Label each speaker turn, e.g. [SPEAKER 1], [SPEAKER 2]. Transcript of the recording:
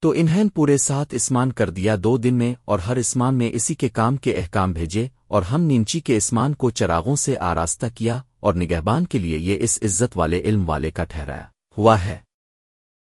[SPEAKER 1] تو انہیں پورے ساتھ اسمان کر دیا دو دن میں اور ہر اسمان میں اسی کے کام کے احکام بھیجے اور ہم نینچی کے اسمان کو چراغوں سے آراستہ کیا اور نگہبان کے لیے یہ اس عزت والے علم والے کا ٹھہرایا۔ ہوا ہے۔